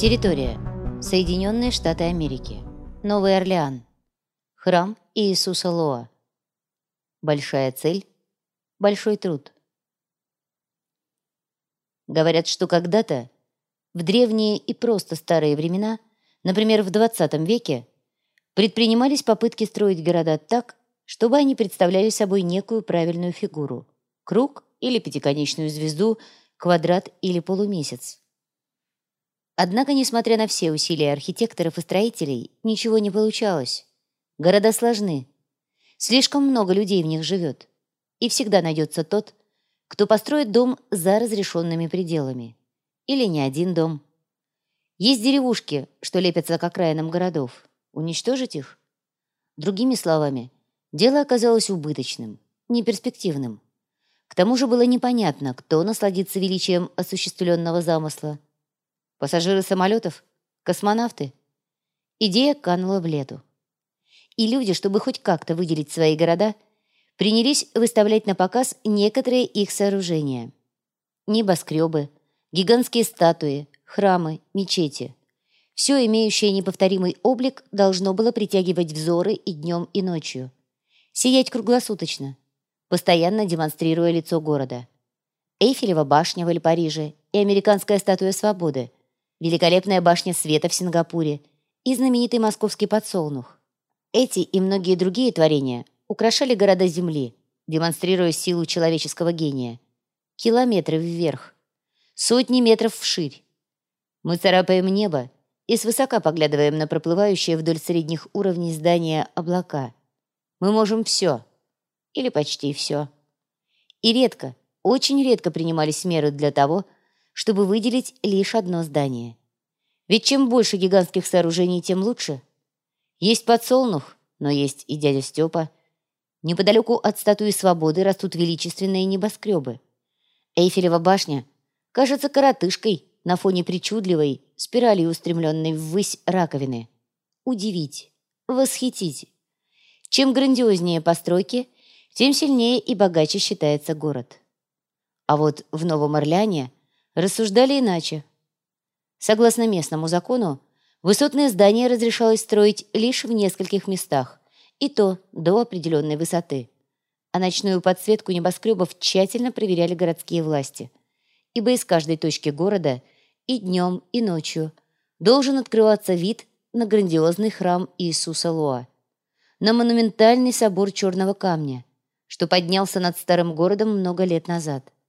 Территория. Соединенные Штаты Америки. Новый Орлеан. Храм Иисуса Лоа. Большая цель. Большой труд. Говорят, что когда-то, в древние и просто старые времена, например, в 20 веке, предпринимались попытки строить города так, чтобы они представляли собой некую правильную фигуру – круг или пятиконечную звезду, квадрат или полумесяц. Однако, несмотря на все усилия архитекторов и строителей, ничего не получалось. Города сложны. Слишком много людей в них живет. И всегда найдется тот, кто построит дом за разрешенными пределами. Или не один дом. Есть деревушки, что лепятся к окраинам городов. Уничтожить их? Другими словами, дело оказалось убыточным, неперспективным. К тому же было непонятно, кто насладится величием осуществленного замысла – Пассажиры самолетов? Космонавты? Идея канула в лету. И люди, чтобы хоть как-то выделить свои города, принялись выставлять на показ некоторые их сооружения. Небоскребы, гигантские статуи, храмы, мечети. Все, имеющее неповторимый облик, должно было притягивать взоры и днем, и ночью. Сиять круглосуточно, постоянно демонстрируя лицо города. Эйфелева башня в Эль-Париже и американская статуя свободы – великолепная башня света в Сингапуре и знаменитый московский подсолнух. Эти и многие другие творения украшали города Земли, демонстрируя силу человеческого гения. Километры вверх, сотни метров вширь. Мы царапаем небо и свысока поглядываем на проплывающие вдоль средних уровней здания облака. Мы можем все. Или почти все. И редко, очень редко принимались меры для того, чтобы выделить лишь одно здание. Ведь чем больше гигантских сооружений, тем лучше. Есть подсолнух, но есть и дядя Степа. Неподалеку от статуи свободы растут величественные небоскребы. Эйфелева башня кажется коротышкой на фоне причудливой, спирали устремленной ввысь раковины. Удивить, восхитить. Чем грандиознее постройки, тем сильнее и богаче считается город. А вот в Новом Орлеане – рассуждали иначе. Согласно местному закону, высотные здания разрешалось строить лишь в нескольких местах, и то до определенной высоты. А ночную подсветку небоскребов тщательно проверяли городские власти, ибо из каждой точки города и днем, и ночью должен открываться вид на грандиозный храм Иисуса Лоа, на монументальный собор черного камня, что поднялся над старым городом много лет назад –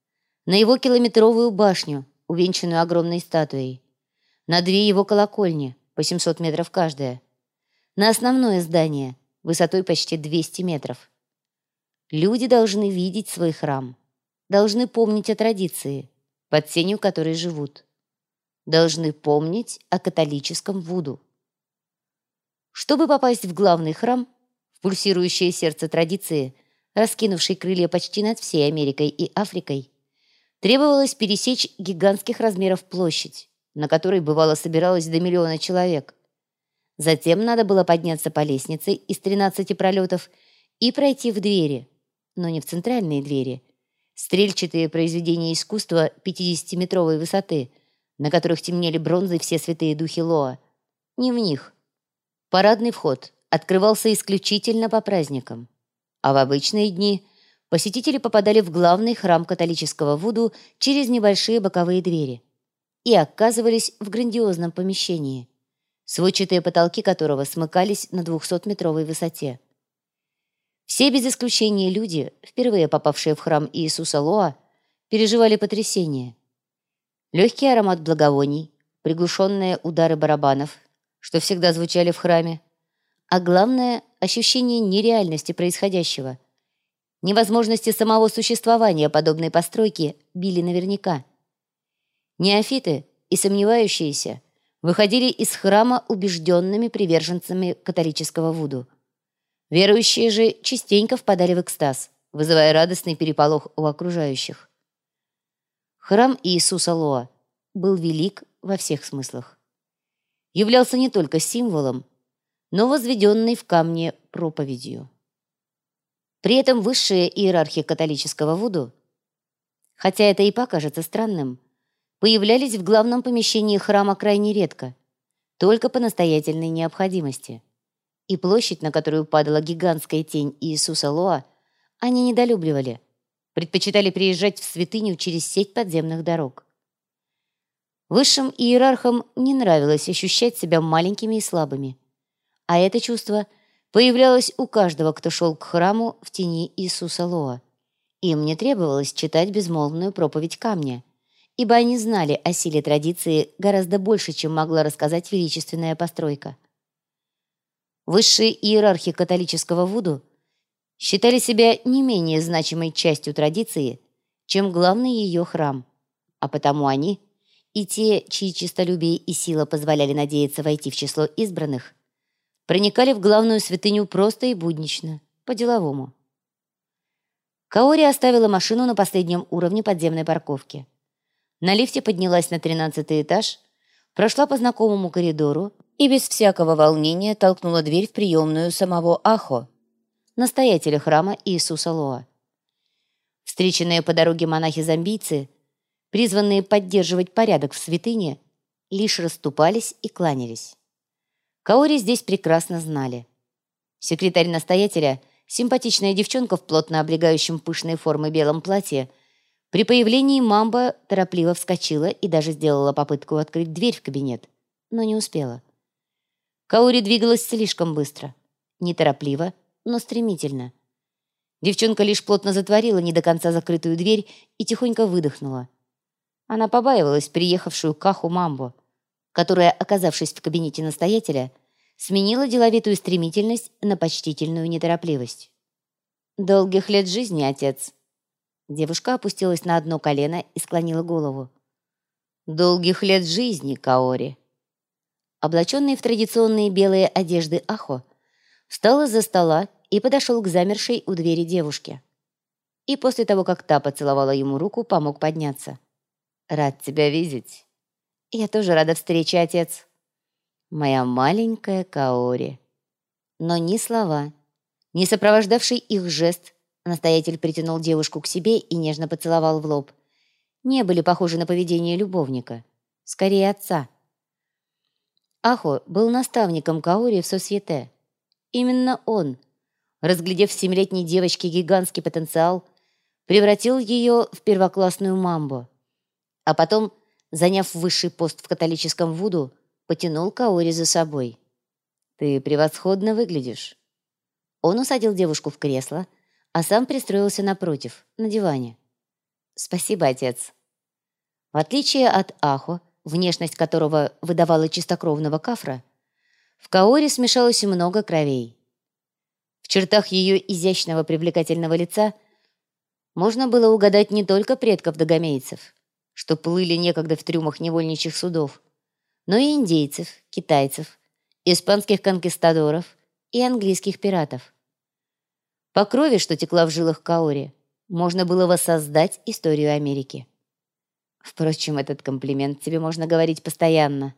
на его километровую башню, увенчанную огромной статуей, на две его колокольни, по 700 метров каждая, на основное здание, высотой почти 200 метров. Люди должны видеть свой храм, должны помнить о традиции, под сенью которой живут, должны помнить о католическом Вуду. Чтобы попасть в главный храм, в пульсирующее сердце традиции, раскинувшей крылья почти над всей Америкой и Африкой, Требовалось пересечь гигантских размеров площадь, на которой бывало собиралось до миллиона человек. Затем надо было подняться по лестнице из 13 пролетов и пройти в двери, но не в центральные двери, стрельчатые произведения искусства 50-метровой высоты, на которых темнели бронзой все святые духи Лоа. Не в них. Парадный вход открывался исключительно по праздникам, а в обычные дни посетители попадали в главный храм католического Вуду через небольшие боковые двери и оказывались в грандиозном помещении, сводчатые потолки которого смыкались на 200-метровой высоте. Все без исключения люди, впервые попавшие в храм Иисуса Лоа, переживали потрясение. Легкий аромат благовоний, приглушенные удары барабанов, что всегда звучали в храме, а главное – ощущение нереальности происходящего – Невозможности самого существования подобной постройки били наверняка. Неофиты и сомневающиеся выходили из храма убежденными приверженцами католического Вуду. Верующие же частенько впадали в экстаз, вызывая радостный переполох у окружающих. Храм Иисуса Лоа был велик во всех смыслах. Являлся не только символом, но возведенный в камне проповедью. При этом высшие иерархи католического Вуду, хотя это и покажется странным, появлялись в главном помещении храма крайне редко, только по настоятельной необходимости. И площадь, на которую падала гигантская тень Иисуса Лоа, они недолюбливали, предпочитали приезжать в святыню через сеть подземных дорог. Высшим иерархам не нравилось ощущать себя маленькими и слабыми. А это чувство появлялось у каждого, кто шел к храму в тени Иисуса Лоа. Им не требовалось читать безмолвную проповедь камня, ибо они знали о силе традиции гораздо больше, чем могла рассказать величественная постройка. Высшие иерархи католического Вуду считали себя не менее значимой частью традиции, чем главный ее храм, а потому они – и те, чьи честолюбие и сила позволяли надеяться войти в число избранных, проникали в главную святыню просто и буднично, по-деловому. Каори оставила машину на последнем уровне подземной парковки. На лифте поднялась на тринадцатый этаж, прошла по знакомому коридору и без всякого волнения толкнула дверь в приемную самого Ахо, настоятеля храма Иисуса Лоа. Встреченные по дороге монахи-зомбийцы – призванные поддерживать порядок в святыне, лишь расступались и кланялись. Каори здесь прекрасно знали. Секретарь настоятеля, симпатичная девчонка в плотно облегающем пышной формы белом платье, при появлении мамба торопливо вскочила и даже сделала попытку открыть дверь в кабинет, но не успела. Каори двигалась слишком быстро, неторопливо, но стремительно. Девчонка лишь плотно затворила не до конца закрытую дверь и тихонько выдохнула. Она побаивалась приехавшую Каху Мамбо, которая, оказавшись в кабинете настоятеля, сменила деловитую стремительность на почтительную неторопливость. «Долгих лет жизни, отец!» Девушка опустилась на одно колено и склонила голову. «Долгих лет жизни, Каори!» Облаченный в традиционные белые одежды Ахо, встал из-за стола и подошел к замершей у двери девушке. И после того, как та поцеловала ему руку, помог подняться. Рад тебя видеть. Я тоже рада встрече, отец. Моя маленькая Каори. Но ни слова, ни сопровождавший их жест, настоятель притянул девушку к себе и нежно поцеловал в лоб, не были похожи на поведение любовника, скорее отца. Ахо был наставником Каори в Сосьете. Именно он, разглядев в семилетней девочке гигантский потенциал, превратил ее в первоклассную мамбу а потом, заняв высший пост в католическом Вуду, потянул Каори за собой. «Ты превосходно выглядишь». Он усадил девушку в кресло, а сам пристроился напротив, на диване. «Спасибо, отец». В отличие от Ахо, внешность которого выдавала чистокровного кафра, в Каоре смешалось много кровей. В чертах ее изящного привлекательного лица можно было угадать не только предков догомейцев, что плыли некогда в трюмах невольничьих судов, но и индейцев, китайцев, испанских конкистадоров и английских пиратов. По крови, что текла в жилах Каори, можно было воссоздать историю Америки. Впрочем, этот комплимент тебе можно говорить постоянно.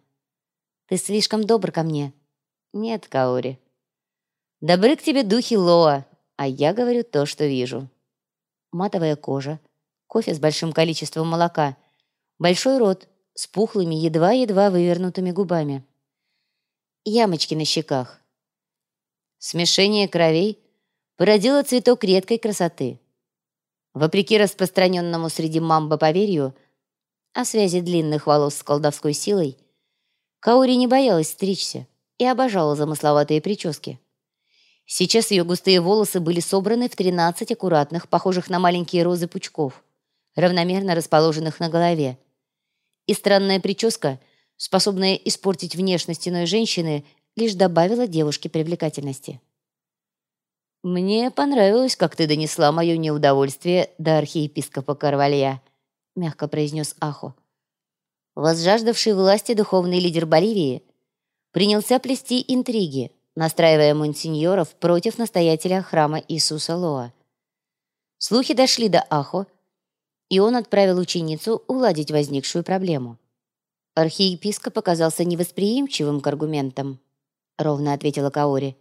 Ты слишком добр ко мне. Нет, Каори. Добры к тебе духи Лоа, а я говорю то, что вижу. Матовая кожа, кофе с большим количеством молока Большой рот с пухлыми, едва-едва вывернутыми губами. Ямочки на щеках. Смешение кровей породило цветок редкой красоты. Вопреки распространенному среди мамба поверью о связи длинных волос с колдовской силой, Каури не боялась стричься и обожала замысловатые прически. Сейчас ее густые волосы были собраны в 13 аккуратных, похожих на маленькие розы пучков, равномерно расположенных на голове, и странная прическа, способная испортить внешность иной женщины, лишь добавила девушке привлекательности. «Мне понравилось, как ты донесла мое неудовольствие до архиепископа Карвалья», — мягко произнес Ахо. Возжаждавший власти духовный лидер Боливии принялся плести интриги, настраивая монсеньоров против настоятеля храма Иисуса Лоа. Слухи дошли до Ахо, и он отправил ученицу уладить возникшую проблему. Архиепископ оказался невосприимчивым к аргументам, ровно ответила Каори,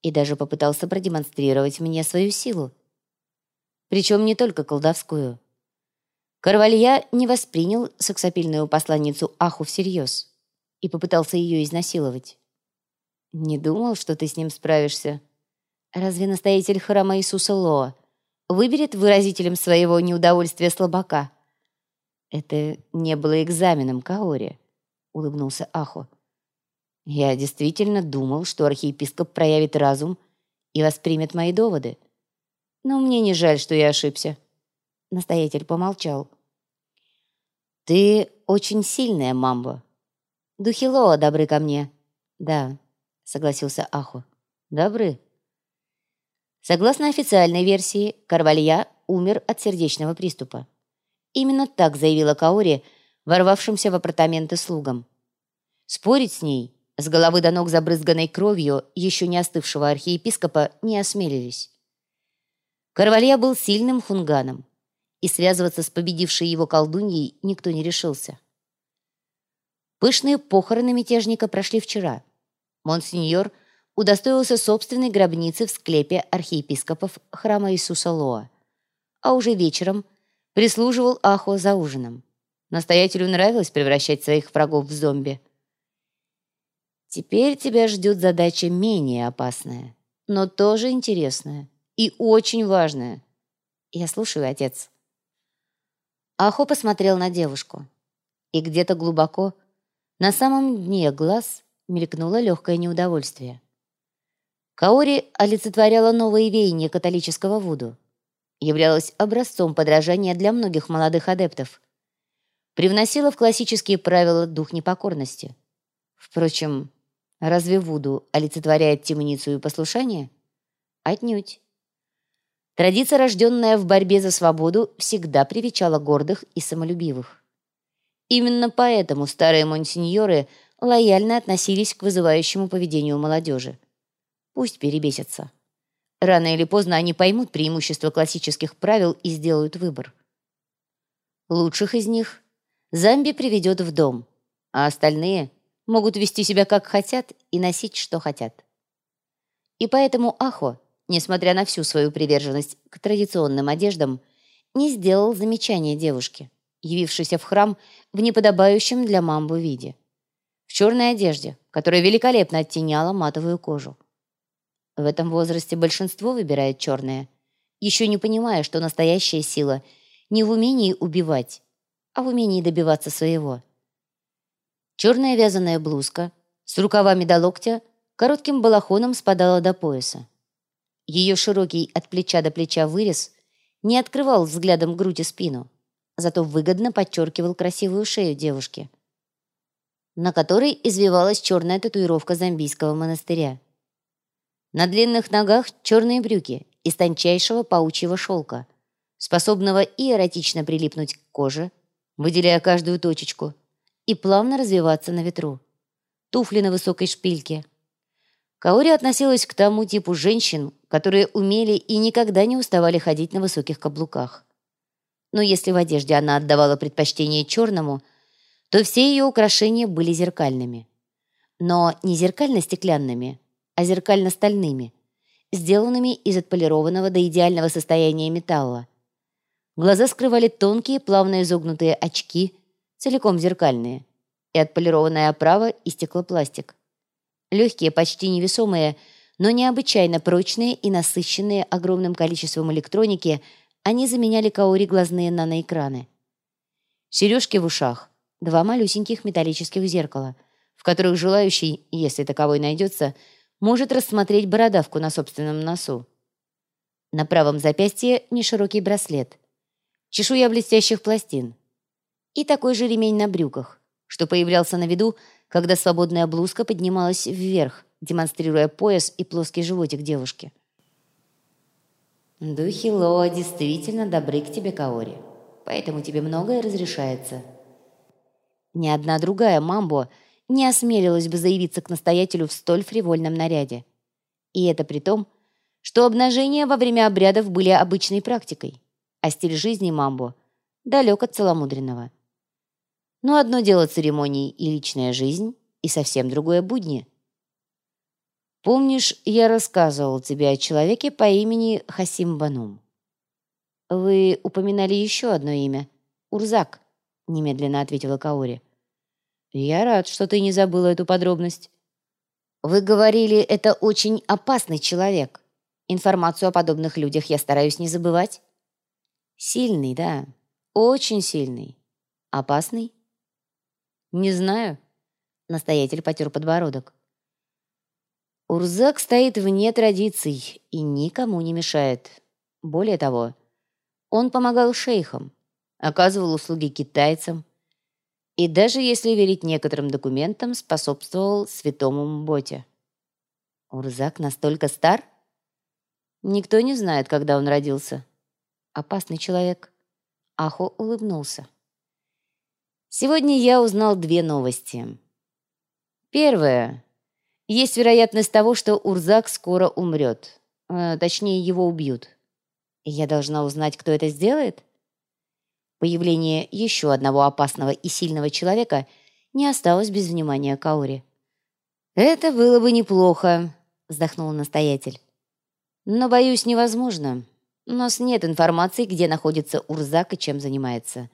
и даже попытался продемонстрировать мне свою силу. Причем не только колдовскую. Карвалья не воспринял сексапильную посланницу Аху всерьез и попытался ее изнасиловать. «Не думал, что ты с ним справишься. Разве настоятель храма Иисуса Лоа выберет выразителем своего неудовольствия слабака?» «Это не было экзаменом, Каори», — улыбнулся Аху. «Я действительно думал, что архиепископ проявит разум и воспримет мои доводы. Но мне не жаль, что я ошибся». Настоятель помолчал. «Ты очень сильная, Мамбо. Духи Лоа добры ко мне». «Да», — согласился Аху. «Добры». Согласно официальной версии, Карвалья умер от сердечного приступа. Именно так заявила Каори, ворвавшимся в апартаменты слугам. Спорить с ней, с головы до ног забрызганной кровью еще не остывшего архиепископа, не осмелились. Карвалья был сильным хунганом и связываться с победившей его колдуньей никто не решился. Пышные похороны мятежника прошли вчера. Монсеньор удостоился собственной гробницы в склепе архиепископов храма Иисуса Лоа, а уже вечером прислуживал Ахо за ужином. Настоятелю нравилось превращать своих врагов в зомби. Теперь тебя ждет задача менее опасная, но тоже интересная и очень важная. Я слушаю, отец. Ахо посмотрел на девушку. И где-то глубоко, на самом дне глаз, мелькнуло легкое неудовольствие. Каори олицетворяла новые веяния католического Вуду. Являлась образцом подражания для многих молодых адептов. Привносила в классические правила дух непокорности. Впрочем, разве Вуду олицетворяет темницу и послушание? Отнюдь. Традиция, рожденная в борьбе за свободу, всегда привечала гордых и самолюбивых. Именно поэтому старые монсеньоры лояльно относились к вызывающему поведению молодежи. Пусть перебесятся. Рано или поздно они поймут преимущество классических правил и сделают выбор. Лучших из них Замби приведет в дом, а остальные могут вести себя как хотят и носить, что хотят. И поэтому Ахо несмотря на всю свою приверженность к традиционным одеждам, не сделал замечания девушке, явившейся в храм в неподобающем для мамбу виде. В черной одежде, которая великолепно оттеняла матовую кожу. В этом возрасте большинство выбирает черное, еще не понимая, что настоящая сила не в умении убивать, а в умении добиваться своего. Черная вязаная блузка с рукавами до локтя коротким балахоном спадала до пояса. Ее широкий от плеча до плеча вырез не открывал взглядом грудь и спину, зато выгодно подчеркивал красивую шею девушки, на которой извивалась черная татуировка зомбийского монастыря. На длинных ногах черные брюки из тончайшего паучьего шелка, способного и эротично прилипнуть к коже, выделяя каждую точечку, и плавно развиваться на ветру. Туфли на высокой шпильке. Каори относилась к тому типу женщин, которые умели и никогда не уставали ходить на высоких каблуках. Но если в одежде она отдавала предпочтение черному, то все ее украшения были зеркальными. Но не зеркально-стеклянными, а зеркально-стальными, сделанными из отполированного до идеального состояния металла. Глаза скрывали тонкие, плавно изогнутые очки, целиком зеркальные, и отполированная оправа и стеклопластик. Легкие, почти невесомые – но необычайно прочные и насыщенные огромным количеством электроники, они заменяли Каори глазные наноэкраны. Сережки в ушах, два малюсеньких металлических зеркала, в которых желающий, если таковой найдется, может рассмотреть бородавку на собственном носу. На правом запястье неширокий браслет, чешуя блестящих пластин и такой же ремень на брюках, что появлялся на виду, когда свободная блузка поднималась вверх, демонстрируя пояс и плоский животик девушки. «Духи Лоа действительно добры к тебе, Каори, поэтому тебе многое разрешается». Ни одна другая мамбо не осмелилась бы заявиться к настоятелю в столь фривольном наряде. И это при том, что обнажения во время обрядов были обычной практикой, а стиль жизни мамбо далек от целомудренного. Но одно дело церемонии и личная жизнь, и совсем другое будни – Помнишь, я рассказывал тебе о человеке по имени Хасим Банум? Вы упоминали еще одно имя, Урзак», — немедленно ответила Каори. «Я рад, что ты не забыла эту подробность». «Вы говорили, это очень опасный человек. Информацию о подобных людях я стараюсь не забывать». «Сильный, да. Очень сильный. Опасный?» «Не знаю». Настоятель потер подбородок. Урзак стоит вне традиций и никому не мешает. Более того, он помогал шейхам, оказывал услуги китайцам и даже, если верить некоторым документам, способствовал святому Мботе. Урзак настолько стар? Никто не знает, когда он родился. Опасный человек. Ахо улыбнулся. Сегодня я узнал две новости. Первая. Есть вероятность того, что Урзак скоро умрет. Э, точнее, его убьют. Я должна узнать, кто это сделает? Появление еще одного опасного и сильного человека не осталось без внимания Каури. «Это было бы неплохо», — вздохнул настоятель. «Но, боюсь, невозможно. У нас нет информации, где находится Урзак и чем занимается.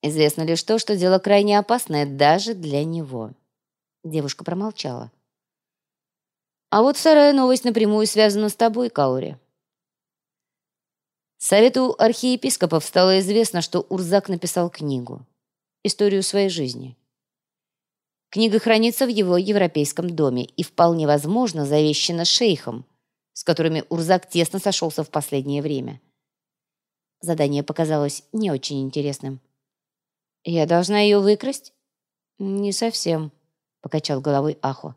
Известно лишь то, что дело крайне опасное даже для него». Девушка промолчала. «А вот вторая новость напрямую связана с тобой, Каури. Совету архиепископов стало известно, что Урзак написал книгу. Историю своей жизни. Книга хранится в его европейском доме и вполне возможно завещена шейхом, с которыми Урзак тесно сошелся в последнее время. Задание показалось не очень интересным. «Я должна ее выкрасть?» «Не совсем», — покачал головой Ахо.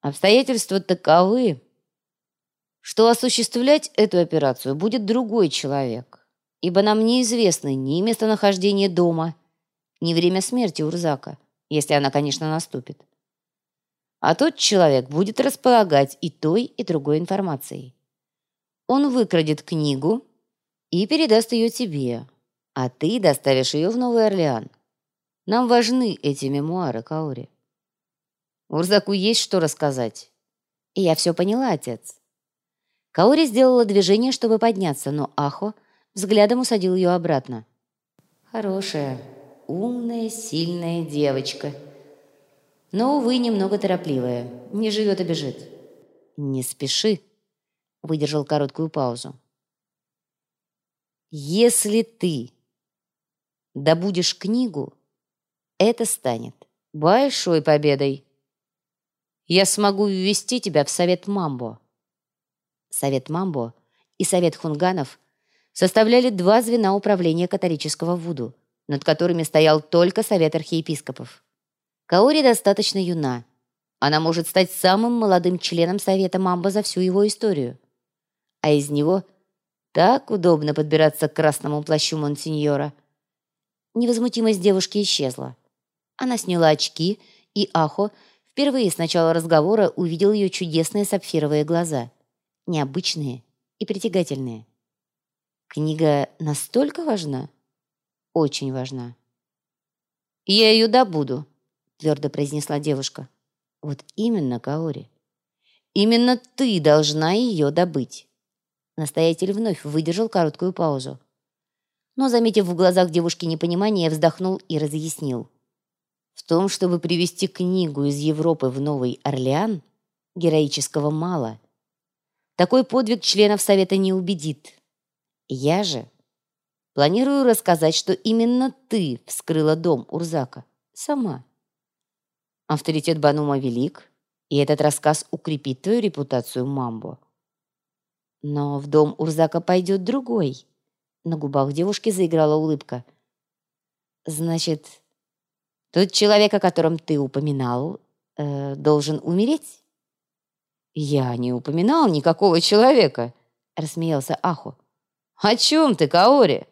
«Обстоятельства таковы, что осуществлять эту операцию будет другой человек, ибо нам неизвестно ни местонахождение дома, ни время смерти Урзака, если она, конечно, наступит. А тот человек будет располагать и той, и другой информацией. Он выкрадет книгу и передаст ее тебе, а ты доставишь ее в Новый Орлеан. Нам важны эти мемуары, Каури. Урзаку есть что рассказать. И я все поняла, отец. Каори сделала движение, чтобы подняться, но Ахо взглядом усадил ее обратно. «Хорошая, умная, сильная девочка. Но, увы, немного торопливая. Не живет, а бежит». «Не спеши», — выдержал короткую паузу. «Если ты добудешь книгу, это станет большой победой. Я смогу ввести тебя в совет Мамбо». Совет Мамбо и Совет Хунганов составляли два звена управления католического Вуду, над которыми стоял только Совет архиепископов. Каори достаточно юна. Она может стать самым молодым членом Совета Мамбо за всю его историю. А из него так удобно подбираться к красному плащу Монсеньора. Невозмутимость девушки исчезла. Она сняла очки, и Ахо впервые с начала разговора увидел ее чудесные сапфировые глаза – необычные и притягательные. Книга настолько важна? Очень важна. «Я ее добуду», — твердо произнесла девушка. «Вот именно, Каори. Именно ты должна ее добыть». Настоятель вновь выдержал короткую паузу. Но, заметив в глазах девушки непонимание, вздохнул и разъяснил. В том, чтобы привести книгу из Европы в Новый Орлеан, героического мало — такой подвиг членов Совета не убедит. Я же планирую рассказать, что именно ты вскрыла дом Урзака. Сама. Авторитет Банума велик, и этот рассказ укрепит твою репутацию Мамбо. Но в дом Урзака пойдет другой. На губах девушки заиграла улыбка. Значит, тот человек, о котором ты упоминал, э, должен умереть? «Я не упоминал никакого человека», — рассмеялся Аху. «О чем ты, Каори?»